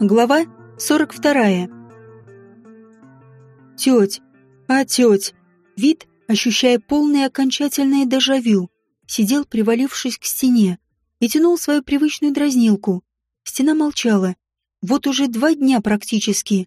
Глава 42. Теть, а теть, вид, ощущая полное окончательное дежавю, сидел, привалившись к стене, и тянул свою привычную дразнилку. Стена молчала. Вот уже два дня практически.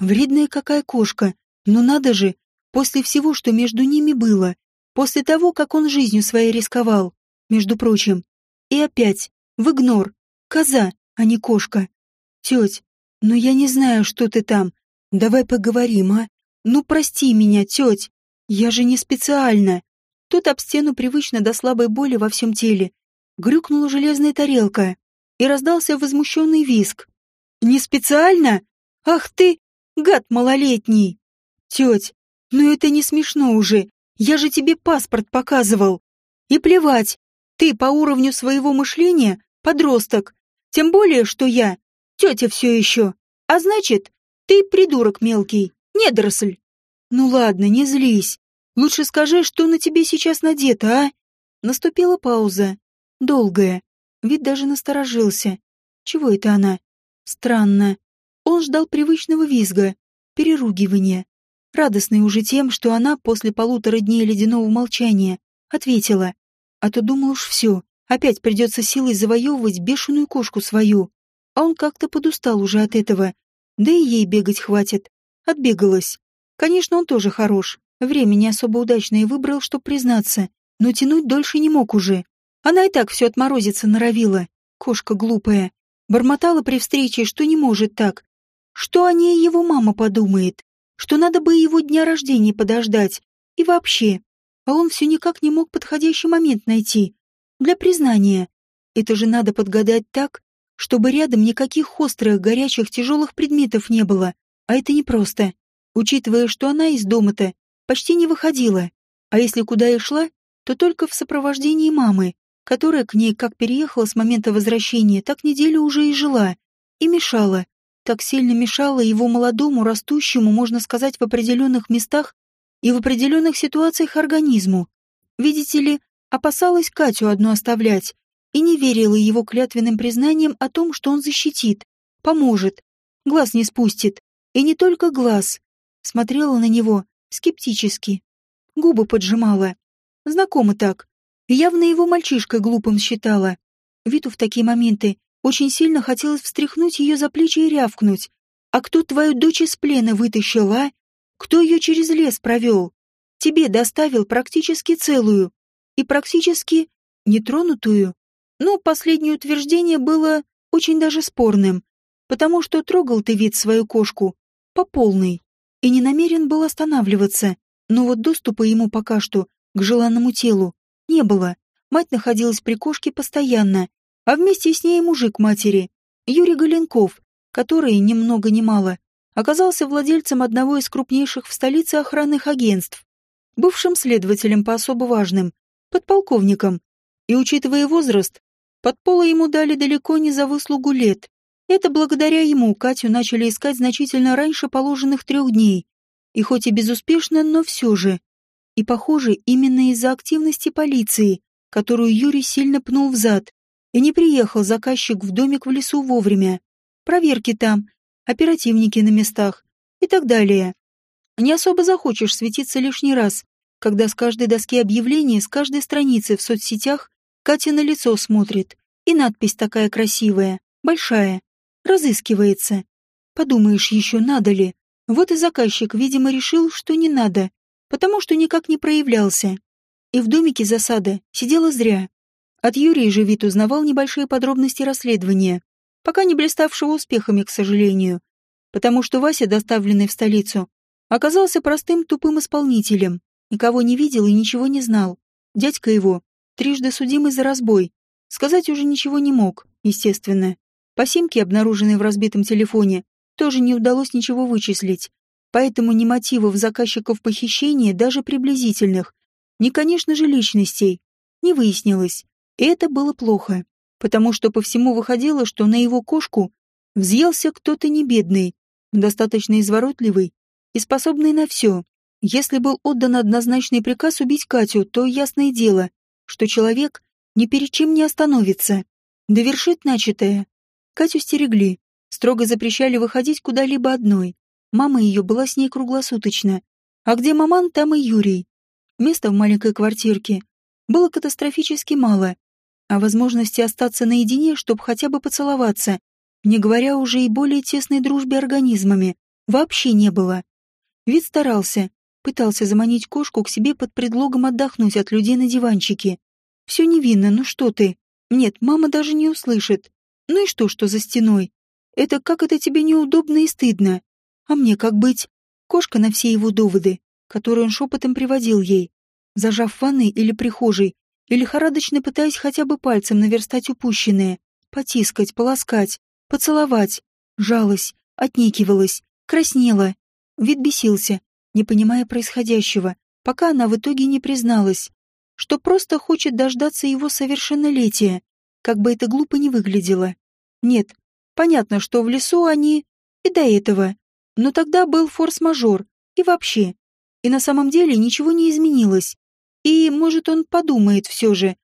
Вредная какая кошка, но надо же, после всего, что между ними было, после того, как он жизнью своей рисковал, между прочим. И опять, в игнор, коза, а не кошка. Теть, ну я не знаю, что ты там. Давай поговорим, а? Ну прости меня, теть. Я же не специально. Тут об стену привычно до слабой боли во всем теле. Грюкнула железная тарелка. И раздался возмущенный виск. Не специально? Ах ты, гад малолетний! Теть, ну это не смешно уже. Я же тебе паспорт показывал. И плевать, ты по уровню своего мышления подросток. Тем более, что я тетя все еще. А значит, ты придурок мелкий, недоросль. Ну ладно, не злись. Лучше скажи, что на тебе сейчас надето, а? Наступила пауза. Долгая. Вид даже насторожился. Чего это она? Странно. Он ждал привычного визга, переругивания. Радостный уже тем, что она после полутора дней ледяного молчания ответила. А то думал уж все, опять придется силой завоевывать бешеную кошку свою а он как-то подустал уже от этого. Да и ей бегать хватит. Отбегалась. Конечно, он тоже хорош. Время не особо удачное выбрал, чтоб признаться. Но тянуть дольше не мог уже. Она и так все отморозиться норовила. Кошка глупая. Бормотала при встрече, что не может так. Что о ней его мама подумает. Что надо бы его дня рождения подождать. И вообще. А он все никак не мог подходящий момент найти. Для признания. Это же надо подгадать так, чтобы рядом никаких острых, горячих, тяжелых предметов не было. А это непросто, учитывая, что она из дома-то почти не выходила. А если куда и шла, то только в сопровождении мамы, которая к ней как переехала с момента возвращения, так неделю уже и жила. И мешала. Так сильно мешала его молодому, растущему, можно сказать, в определенных местах и в определенных ситуациях организму. Видите ли, опасалась Катю одну оставлять, и не верила его клятвенным признаниям о том, что он защитит, поможет, глаз не спустит. И не только глаз. Смотрела на него скептически. Губы поджимала. Знакомо так. Явно его мальчишкой глупым считала. Виту в такие моменты очень сильно хотелось встряхнуть ее за плечи и рявкнуть. «А кто твою дочь из плена вытащил, а? Кто ее через лес провел? Тебе доставил практически целую и практически нетронутую. Но последнее утверждение было очень даже спорным, потому что трогал ты вид свою кошку по полной и не намерен был останавливаться, но вот доступа ему пока что к желанному телу не было. Мать находилась при кошке постоянно, а вместе с ней мужик матери, Юрий Галенков, который, ни много ни мало, оказался владельцем одного из крупнейших в столице охранных агентств, бывшим следователем по особо важным, подполковником, и, учитывая возраст, под поло ему дали далеко не за выслугу лет. Это благодаря ему Катю начали искать значительно раньше положенных трех дней. И хоть и безуспешно, но все же. И, похоже, именно из-за активности полиции, которую Юрий сильно пнул в зад, и не приехал заказчик в домик в лесу вовремя. Проверки там, оперативники на местах и так далее. Не особо захочешь светиться лишний раз, когда с каждой доски объявлений, с каждой страницы в соцсетях Катя на лицо смотрит. И надпись такая красивая, большая. Разыскивается. Подумаешь, еще надо ли. Вот и заказчик, видимо, решил, что не надо, потому что никак не проявлялся. И в домике засада сидела зря. От Юрия же вид узнавал небольшие подробности расследования, пока не блиставшего успехами, к сожалению, потому что Вася, доставленный в столицу, оказался простым тупым исполнителем, никого не видел и ничего не знал. Дядька его трижды судимый за разбой. Сказать уже ничего не мог, естественно. По симке, обнаруженной в разбитом телефоне, тоже не удалось ничего вычислить. Поэтому ни мотивов заказчиков похищения, даже приблизительных, ни, конечно же, личностей, не выяснилось. И это было плохо, потому что по всему выходило, что на его кошку взъелся кто-то небедный, достаточно изворотливый и способный на все. Если был отдан однозначный приказ убить Катю, то ясное дело, что человек ни перед чем не остановится. довершит начатое. Катю стерегли, строго запрещали выходить куда-либо одной. Мама ее была с ней круглосуточно. А где маман, там и Юрий. Места в маленькой квартирке было катастрофически мало, а возможности остаться наедине, чтобы хотя бы поцеловаться, не говоря уже и более тесной дружбе организмами, вообще не было. Вид старался, пытался заманить кошку к себе под предлогом отдохнуть от людей на диванчике. Все невинно, ну что ты? Нет, мама даже не услышит. Ну и что, что за стеной? Это как это тебе неудобно и стыдно? А мне как быть? Кошка на все его доводы, которые он шепотом приводил ей, зажав в ванной или прихожей, или лихорадочно пытаясь хотя бы пальцем наверстать упущенное, потискать, полоскать, поцеловать, жалась, отникивалась, краснела. Вид бесился, не понимая происходящего, пока она в итоге не призналась, что просто хочет дождаться его совершеннолетия, как бы это глупо не выглядело. Нет, понятно, что в лесу они и до этого, но тогда был форс-мажор, и вообще. И на самом деле ничего не изменилось. И, может, он подумает все же.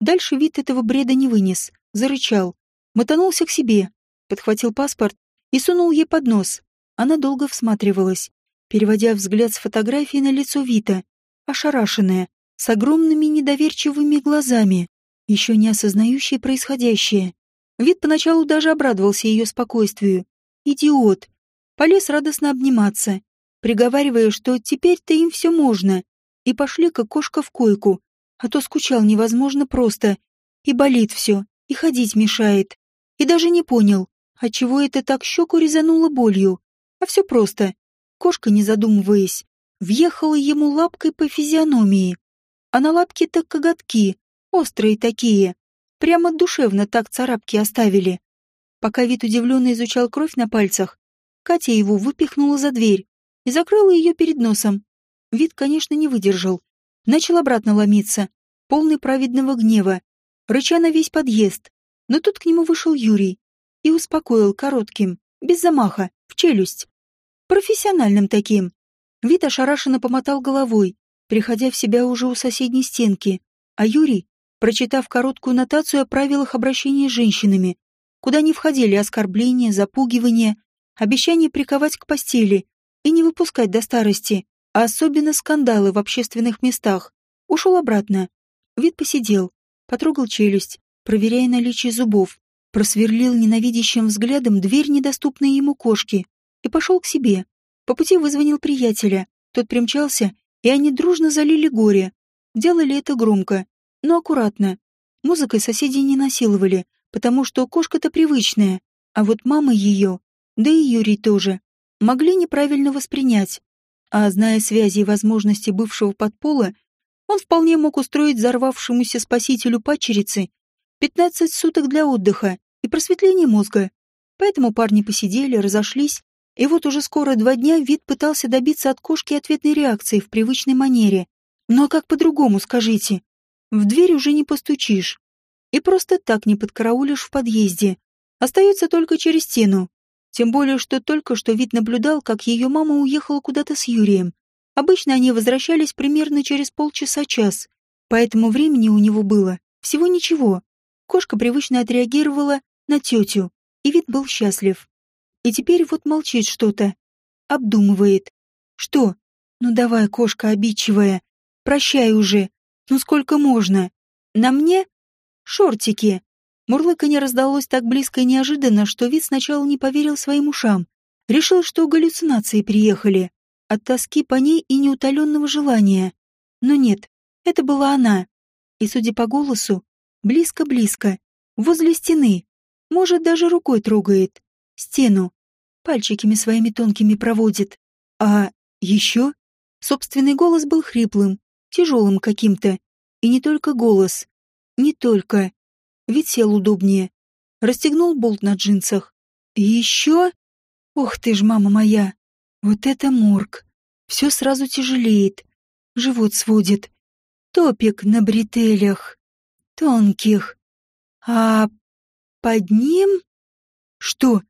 Дальше вид этого бреда не вынес, зарычал, мотанулся к себе, подхватил паспорт и сунул ей под нос. Она долго всматривалась, переводя взгляд с фотографии на лицо Вита, ошарашенная, с огромными недоверчивыми глазами, еще не осознающей происходящее. Вид поначалу даже обрадовался ее спокойствию. Идиот. Полез радостно обниматься, приговаривая, что теперь-то им все можно, и пошли как кошка в койку, а то скучал невозможно просто, и болит все, и ходить мешает. И даже не понял, отчего это так щеку резануло болью. А все просто. Кошка, не задумываясь, въехала ему лапкой по физиономии. А на лапке так коготки, острые такие. Прямо душевно так царапки оставили. Пока вид удивленно изучал кровь на пальцах, Катя его выпихнула за дверь и закрыла ее перед носом. Вид, конечно, не выдержал. Начал обратно ломиться, полный праведного гнева, рыча на весь подъезд. Но тут к нему вышел Юрий и успокоил коротким, без замаха, в челюсть. Профессиональным таким. Вид ошарашенно помотал головой, приходя в себя уже у соседней стенки, а Юрий, прочитав короткую нотацию о правилах обращения с женщинами, куда не входили оскорбления, запугивания, обещание приковать к постели и не выпускать до старости, а особенно скандалы в общественных местах, ушел обратно. Вид посидел, потрогал челюсть, проверяя наличие зубов, просверлил ненавидящим взглядом дверь недоступной ему кошки и пошел к себе. По пути вызвонил приятеля. Тот примчался, и они дружно залили горе. Делали это громко, но аккуратно. Музыкой соседи не насиловали, потому что кошка-то привычная, а вот мама ее, да и Юрий тоже, могли неправильно воспринять. А зная связи и возможности бывшего подпола, он вполне мог устроить взорвавшемуся спасителю пачерицы 15 суток для отдыха и просветления мозга. Поэтому парни посидели, разошлись и вот уже скоро два дня вид пытался добиться от кошки ответной реакции в привычной манере. Ну а как по-другому, скажите? В дверь уже не постучишь. И просто так не подкараулишь в подъезде. Остается только через стену. Тем более, что только что вид наблюдал, как ее мама уехала куда-то с Юрием. Обычно они возвращались примерно через полчаса-час. Поэтому времени у него было всего ничего. Кошка привычно отреагировала на тетю, и вид был счастлив. И теперь вот молчит что-то. Обдумывает. Что? Ну давай, кошка обидчивая. Прощай уже. Ну сколько можно? На мне? Шортики. Мурлыканье раздалось так близко и неожиданно, что вид сначала не поверил своим ушам. Решил, что галлюцинации приехали. От тоски по ней и неутоленного желания. Но нет, это была она. И, судя по голосу, близко-близко, возле стены. Может, даже рукой трогает стену, пальчиками своими тонкими проводит. А еще собственный голос был хриплым, тяжелым каким-то. И не только голос. Не только. Ведь сел удобнее. Расстегнул болт на джинсах. И еще... Ох ты ж, мама моя! Вот это морг. Все сразу тяжелеет. Живот сводит. Топик на бретелях. Тонких. А под ним... Что?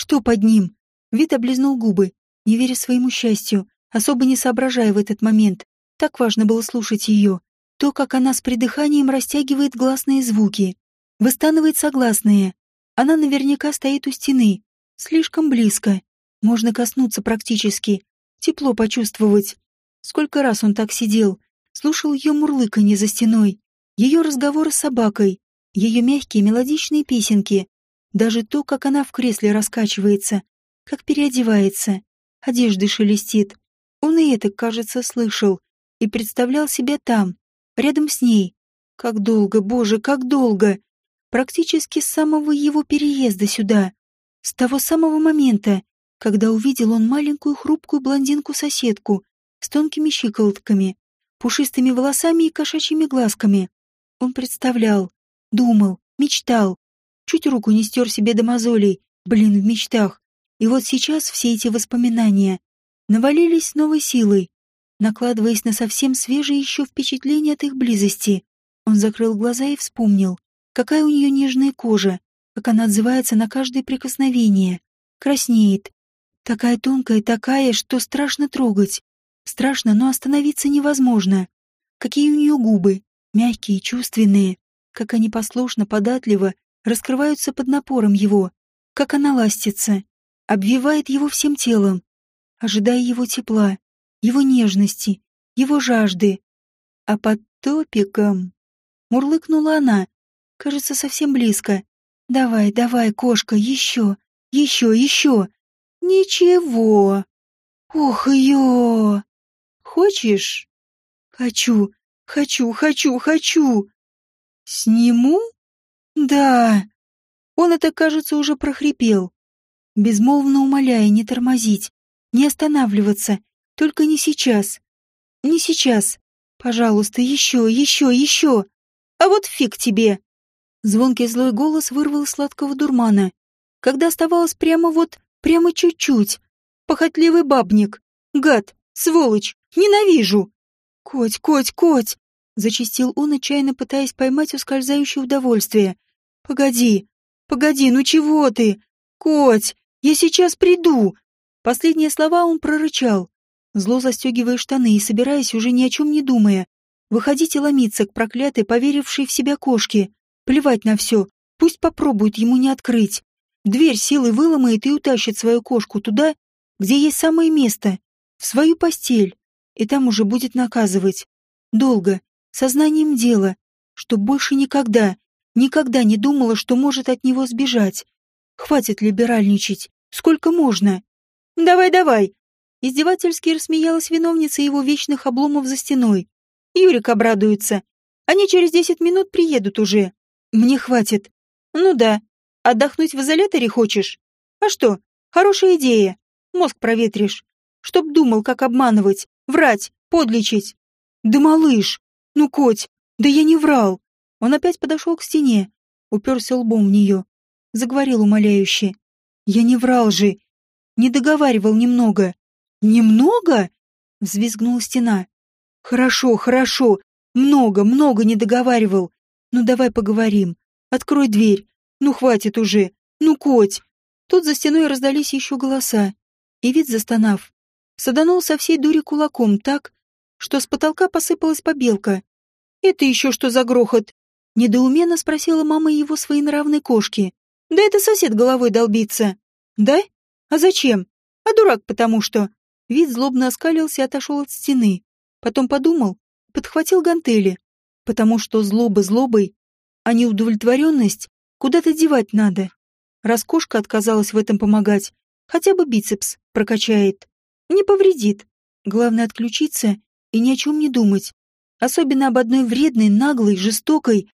Что под ним? Вид облизнул губы, не веря своему счастью, особо не соображая в этот момент. Так важно было слушать ее. То, как она с придыханием растягивает гласные звуки. Выстанывает согласные. Она наверняка стоит у стены. Слишком близко. Можно коснуться практически. Тепло почувствовать. Сколько раз он так сидел. Слушал ее мурлыканье за стеной. Ее разговоры с собакой. Ее мягкие мелодичные песенки. Даже то, как она в кресле раскачивается. Как переодевается. Одежды шелестит. Он и это, кажется, слышал. И представлял себя там. Рядом с ней. Как долго, боже, как долго практически с самого его переезда сюда, с того самого момента, когда увидел он маленькую хрупкую блондинку-соседку с тонкими щиколотками, пушистыми волосами и кошачьими глазками. Он представлял, думал, мечтал, чуть руку не стер себе до мозолей, блин, в мечтах. И вот сейчас все эти воспоминания навалились новой силой, накладываясь на совсем свежие еще впечатления от их близости. Он закрыл глаза и вспомнил, Какая у нее нежная кожа, как она отзывается на каждое прикосновение. Краснеет. Такая тонкая, такая, что страшно трогать. Страшно, но остановиться невозможно. Какие у нее губы, мягкие, чувственные. Как они послушно, податливо раскрываются под напором его. Как она ластится, обвивает его всем телом, ожидая его тепла, его нежности, его жажды. А под топиком мурлыкнула она, Кажется, совсем близко. Давай, давай, кошка, еще, еще, еще. Ничего. Ох, ее. Хочешь? Хочу, хочу, хочу, хочу. Сниму? Да. Он это, кажется, уже прохрипел. Безмолвно умоляя не тормозить, не останавливаться, только не сейчас. Не сейчас. Пожалуйста, еще, еще, еще. А вот фиг тебе. Звонкий злой голос вырвал сладкого дурмана, когда оставалось прямо вот, прямо чуть-чуть. Похотливый бабник. Гад, сволочь, ненавижу. Коть, коть, коть, зачистил он, отчаянно пытаясь поймать ускользающее удовольствие. Погоди, погоди, ну чего ты? Коть, я сейчас приду. Последние слова он прорычал, зло застегивая штаны и собираясь, уже ни о чем не думая, выходить и ломиться к проклятой, поверившей в себя кошке. Плевать на все. Пусть попробует ему не открыть. Дверь силой выломает и утащит свою кошку туда, где есть самое место, в свою постель, и там уже будет наказывать. Долго, сознанием дела, что больше никогда, никогда не думала, что может от него сбежать. Хватит либеральничать. Сколько можно? Давай, давай. Издевательски рассмеялась виновница его вечных обломов за стеной. Юрик обрадуется. Они через десять минут приедут уже. Мне хватит. Ну да. Отдохнуть в изоляторе хочешь? А что? Хорошая идея. Мозг проветришь. Чтоб думал, как обманывать, врать, подлечить. Да малыш! Ну, коть, да я не врал. Он опять подошел к стене, уперся лбом в нее. Заговорил умоляюще. Я не врал же. Не договаривал немного. Немного? Взвизгнула стена. Хорошо, хорошо. Много, много не договаривал. Ну давай поговорим. Открой дверь. Ну хватит уже. Ну, коть. Тут за стеной раздались еще голоса. И вид застонав. Саданул со всей дури кулаком так, что с потолка посыпалась побелка. «Это еще что за грохот?» Недоуменно спросила мама его своенравной кошки. «Да это сосед головой долбится». «Да? А зачем? А дурак потому что...» Вид злобно оскалился и отошел от стены. Потом подумал, подхватил гантели потому что злоба злобой, а неудовлетворенность куда-то девать надо. Раскошка отказалась в этом помогать, хотя бы бицепс прокачает. Не повредит. Главное отключиться и ни о чем не думать. Особенно об одной вредной, наглой, жестокой,